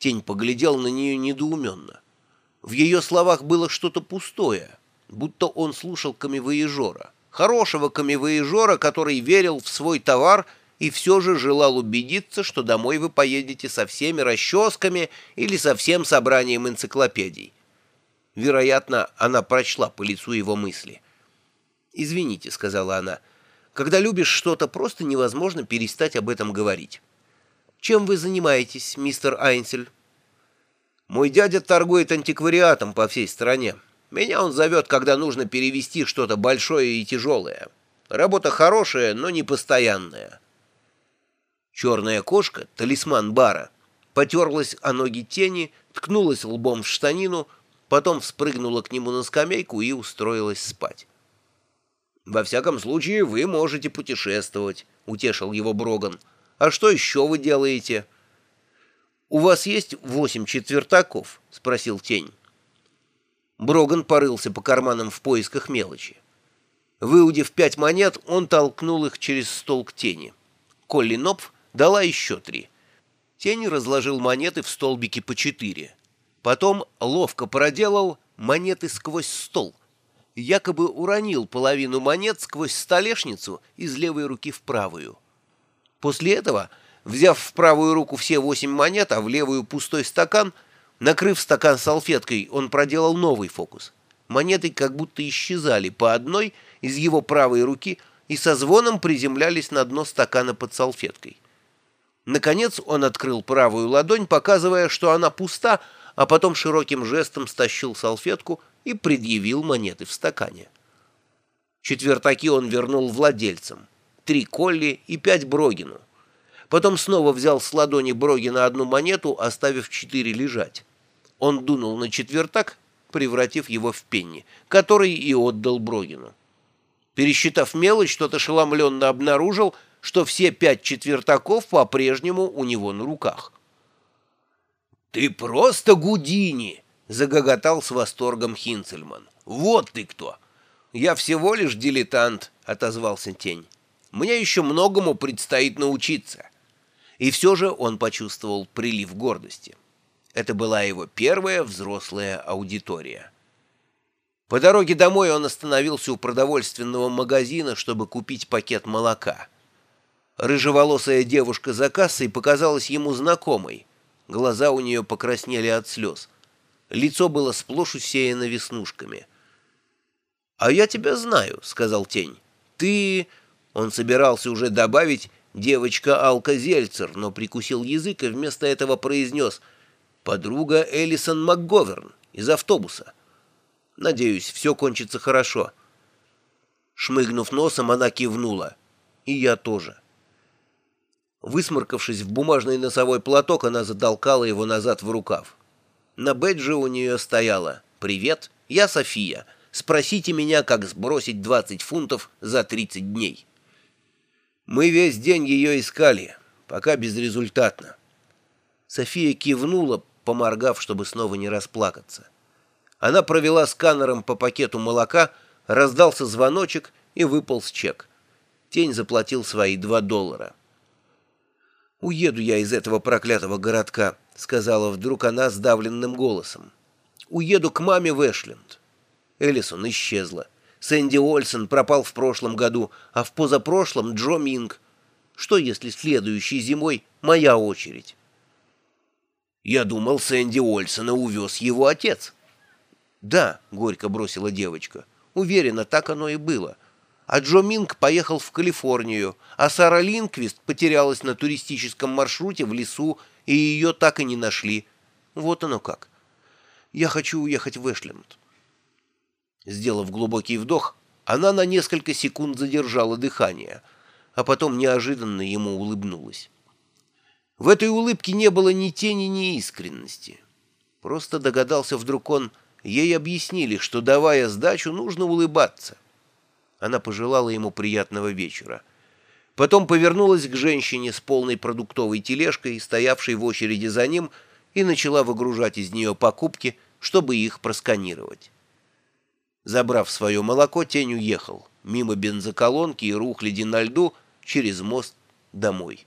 Тень поглядел на нее недоуменно. В ее словах было что-то пустое, будто он слушал камевоежора, хорошего камевоежора, который верил в свой товар и все же желал убедиться, что домой вы поедете со всеми расческами или со всем собранием энциклопедий. Вероятно, она прочла по лицу его мысли. «Извините», — сказала она, — «когда любишь что-то, просто невозможно перестать об этом говорить». «Чем вы занимаетесь, мистер Айнсель?» «Мой дядя торгует антиквариатом по всей стране. Меня он зовет, когда нужно перевести что-то большое и тяжелое. Работа хорошая, но не постоянная». Черная кошка, талисман бара, потерлась о ноги тени, ткнулась лбом в штанину, потом вспрыгнула к нему на скамейку и устроилась спать. «Во всяком случае, вы можете путешествовать», — утешил его Броган. А что еще вы делаете?» «У вас есть восемь четвертаков?» — спросил тень. Броган порылся по карманам в поисках мелочи. Выудив пять монет, он толкнул их через стол к тени. Колли Нопф дала еще три. Тень разложил монеты в столбики по четыре. Потом ловко проделал монеты сквозь стол. Якобы уронил половину монет сквозь столешницу из левой руки в правую. После этого, взяв в правую руку все восемь монет, а в левую пустой стакан, накрыв стакан салфеткой, он проделал новый фокус. Монеты как будто исчезали по одной из его правой руки и со звоном приземлялись на дно стакана под салфеткой. Наконец он открыл правую ладонь, показывая, что она пуста, а потом широким жестом стащил салфетку и предъявил монеты в стакане. Четвертаки он вернул владельцам три Колли и пять Брогину. Потом снова взял с ладони Брогина одну монету, оставив четыре лежать. Он дунул на четвертак, превратив его в пенни, который и отдал Брогину. Пересчитав мелочь, тот ошеломленно обнаружил, что все пять четвертаков по-прежнему у него на руках. «Ты просто Гудини!» — загоготал с восторгом Хинцельман. «Вот ты кто!» «Я всего лишь дилетант», — отозвался тень. Мне еще многому предстоит научиться. И все же он почувствовал прилив гордости. Это была его первая взрослая аудитория. По дороге домой он остановился у продовольственного магазина, чтобы купить пакет молока. Рыжеволосая девушка за кассой показалась ему знакомой. Глаза у нее покраснели от слез. Лицо было сплошь усеяно веснушками. «А я тебя знаю», — сказал тень. «Ты...» Он собирался уже добавить «девочка Алка Зельцер», но прикусил язык и вместо этого произнес «подруга Элисон МакГоверн из автобуса». «Надеюсь, все кончится хорошо». Шмыгнув носом, она кивнула. «И я тоже». Высморкавшись в бумажный носовой платок, она затолкала его назад в рукав. На бэджи у нее стояло «Привет, я София. Спросите меня, как сбросить 20 фунтов за 30 дней». Мы весь день ее искали, пока безрезультатно. София кивнула, поморгав, чтобы снова не расплакаться. Она провела сканером по пакету молока, раздался звоночек и выполз чек. Тень заплатил свои два доллара. «Уеду я из этого проклятого городка», — сказала вдруг она сдавленным голосом. «Уеду к маме в Эшленд». Эллисон исчезла. Сэнди Ольсон пропал в прошлом году, а в позапрошлом Джо Минг. Что, если следующей зимой моя очередь? Я думал, Сэнди Ольсона увез его отец. Да, горько бросила девочка. Уверена, так оно и было. А Джо Минг поехал в Калифорнию, а Сара Линквист потерялась на туристическом маршруте в лесу, и ее так и не нашли. Вот оно как. Я хочу уехать в Эшленд. Сделав глубокий вдох, она на несколько секунд задержала дыхание, а потом неожиданно ему улыбнулась. В этой улыбке не было ни тени, ни искренности. Просто догадался вдруг он, ей объяснили, что, давая сдачу, нужно улыбаться. Она пожелала ему приятного вечера. Потом повернулась к женщине с полной продуктовой тележкой, стоявшей в очереди за ним, и начала выгружать из нее покупки, чтобы их просканировать. Забрав свое молоко, тень уехал, мимо бензоколонки и рухляди на льду, через мост домой.